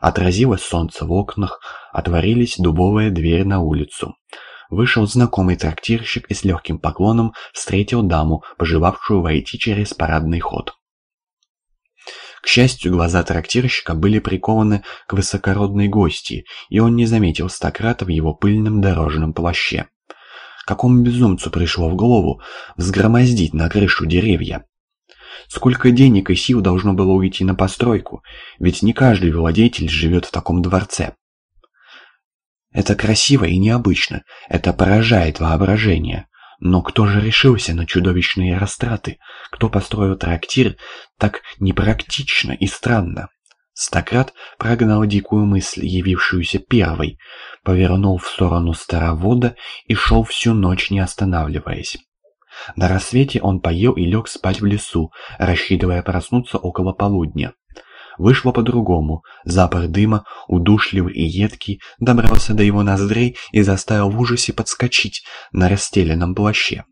Отразилось солнце в окнах, отворились дубовая дверь на улицу. Вышел знакомый трактирщик и с легким поклоном встретил даму, пожелавшую войти через парадный ход. К счастью, глаза трактирщика были прикованы к высокородной гости, и он не заметил Стократа в его пыльном дорожном плаще. Какому безумцу пришло в голову взгромоздить на крышу деревья? Сколько денег и сил должно было уйти на постройку, ведь не каждый владетель живет в таком дворце. Это красиво и необычно, это поражает воображение. Но кто же решился на чудовищные растраты? Кто построил трактир так непрактично и странно? Стократ прогнал дикую мысль, явившуюся первой, повернул в сторону старовода и шел всю ночь, не останавливаясь. На рассвете он поел и лег спать в лесу, рассчитывая проснуться около полудня. Вышло по-другому. Запах дыма, удушливый и едкий, добрался до его ноздрей и заставил в ужасе подскочить на расстеленном плаще.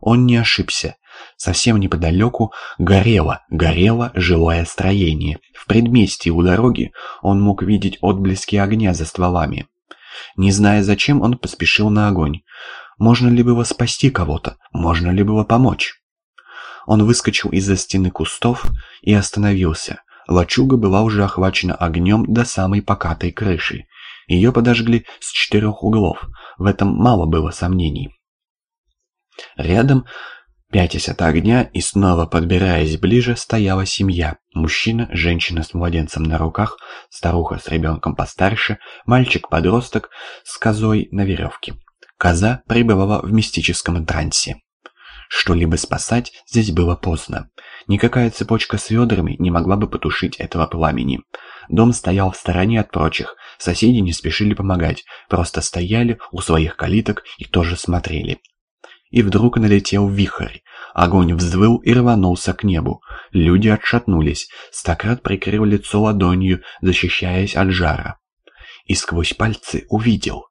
Он не ошибся. Совсем неподалеку горело, горело жилое строение. В предместье у дороги он мог видеть отблески огня за стволами. Не зная зачем, он поспешил на огонь. Можно ли было спасти кого-то? Можно ли было помочь? Он выскочил из-за стены кустов и остановился. Лачуга была уже охвачена огнем до самой покатой крыши. Ее подожгли с четырех углов. В этом мало было сомнений. Рядом, пятясь от огня и снова подбираясь ближе, стояла семья. Мужчина, женщина с младенцем на руках, старуха с ребенком постарше, мальчик-подросток с козой на веревке. Коза пребывала в мистическом трансе. Что-либо спасать здесь было поздно. Никакая цепочка с ведрами не могла бы потушить этого пламени. Дом стоял в стороне от прочих, соседи не спешили помогать, просто стояли у своих калиток и тоже смотрели. И вдруг налетел вихрь. Огонь взвыл и рванулся к небу. Люди отшатнулись. Стократ прикрыл лицо ладонью, защищаясь от жара. И сквозь пальцы увидел.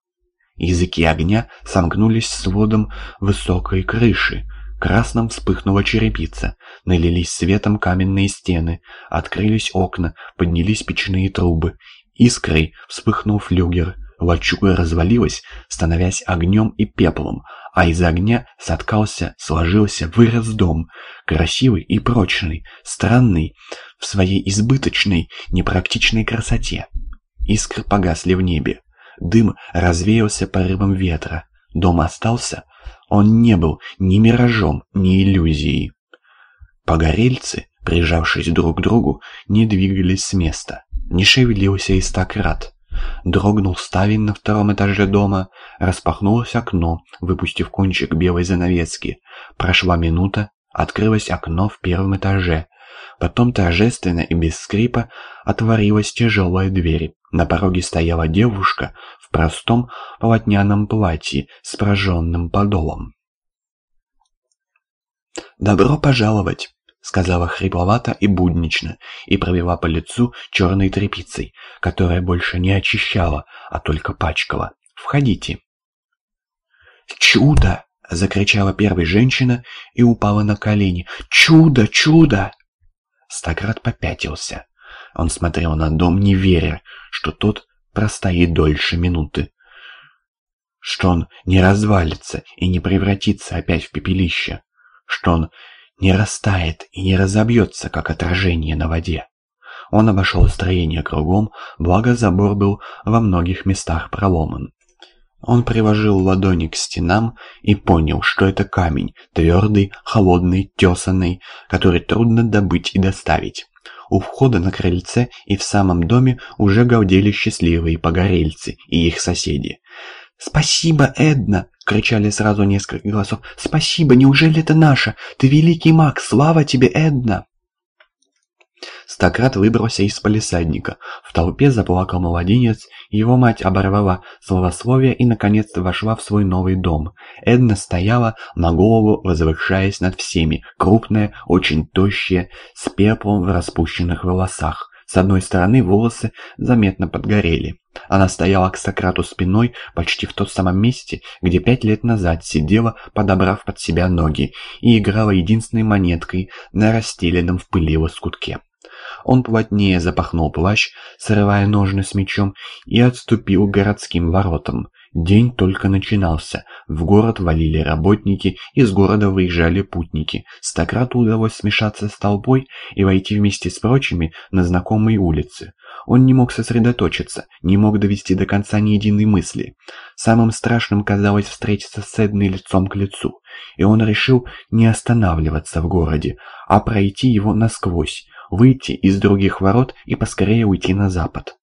Языки огня сомкнулись с водом высокой крыши. Красным вспыхнула черепица. Налились светом каменные стены. Открылись окна, поднялись печные трубы. Искрой вспыхнул флюгер. Лачуга развалилась, становясь огнем и пеплом, а из огня соткался, сложился, вырос дом, красивый и прочный, странный в своей избыточной, непрактичной красоте. Искры погасли в небе. Дым развеялся порывом ветра. Дом остался. Он не был ни миражом, ни иллюзией. Погорельцы, прижавшись друг к другу, не двигались с места. Не шевелился и стократ. Дрогнул ставень на втором этаже дома, распахнулось окно, выпустив кончик белой занавески. Прошла минута, открылось окно в первом этаже. Потом торжественно и без скрипа отворилась тяжелая дверь. На пороге стояла девушка в простом полотняном платье с прожженным подолом. «Добро пожаловать!» — сказала хрипловато и буднично, и провела по лицу черной тряпицей, которая больше не очищала, а только пачкала. «Входите!» «Чудо!» — закричала первая женщина и упала на колени. «Чудо! Чудо!» Стократ попятился. Он смотрел на дом, не веря, что тот простоит дольше минуты. Что он не развалится и не превратится опять в пепелище. Что он не растает и не разобьется, как отражение на воде. Он обошел строение кругом, благо забор был во многих местах проломан. Он приложил ладони к стенам и понял, что это камень, твердый, холодный, тесанный, который трудно добыть и доставить. У входа на крыльце и в самом доме уже галдели счастливые погорельцы и их соседи. «Спасибо, Эдна!» — кричали сразу несколько голосов. «Спасибо! Неужели это наша? Ты великий маг! Слава тебе, Эдна!» Стократ выбрался из полисадника. В толпе заплакал младенец, его мать оборвала словословие и наконец-то вошла в свой новый дом. Эдна стояла на голову, возвышаясь над всеми, крупная, очень тощая, с пеплом в распущенных волосах. С одной стороны волосы заметно подгорели. Она стояла к Сократу спиной почти в том самом месте, где пять лет назад сидела, подобрав под себя ноги, и играла единственной монеткой на расстеленном в пыли лоскутке. Он плотнее запахнул плащ, срывая ножны с мечом, и отступил к городским воротам. День только начинался. В город валили работники, из города выезжали путники. Стократу удалось смешаться с толпой и войти вместе с прочими на знакомые улицы. Он не мог сосредоточиться, не мог довести до конца ни единой мысли. Самым страшным казалось встретиться с Эдной лицом к лицу, и он решил не останавливаться в городе, а пройти его насквозь, выйти из других ворот и поскорее уйти на запад.